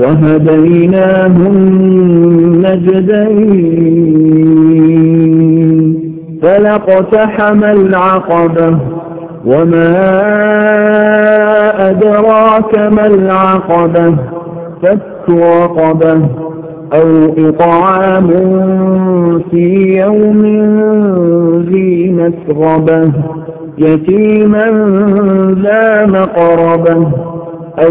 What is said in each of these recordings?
وهديناه النجدين فلقتحم العقبة وما أدراك ما العقبة فك رقبة أو إطعام في يوم ذي مسغبة يتيما ذا مقربة أو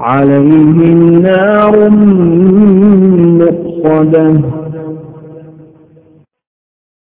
عليهم نار مؤصدة.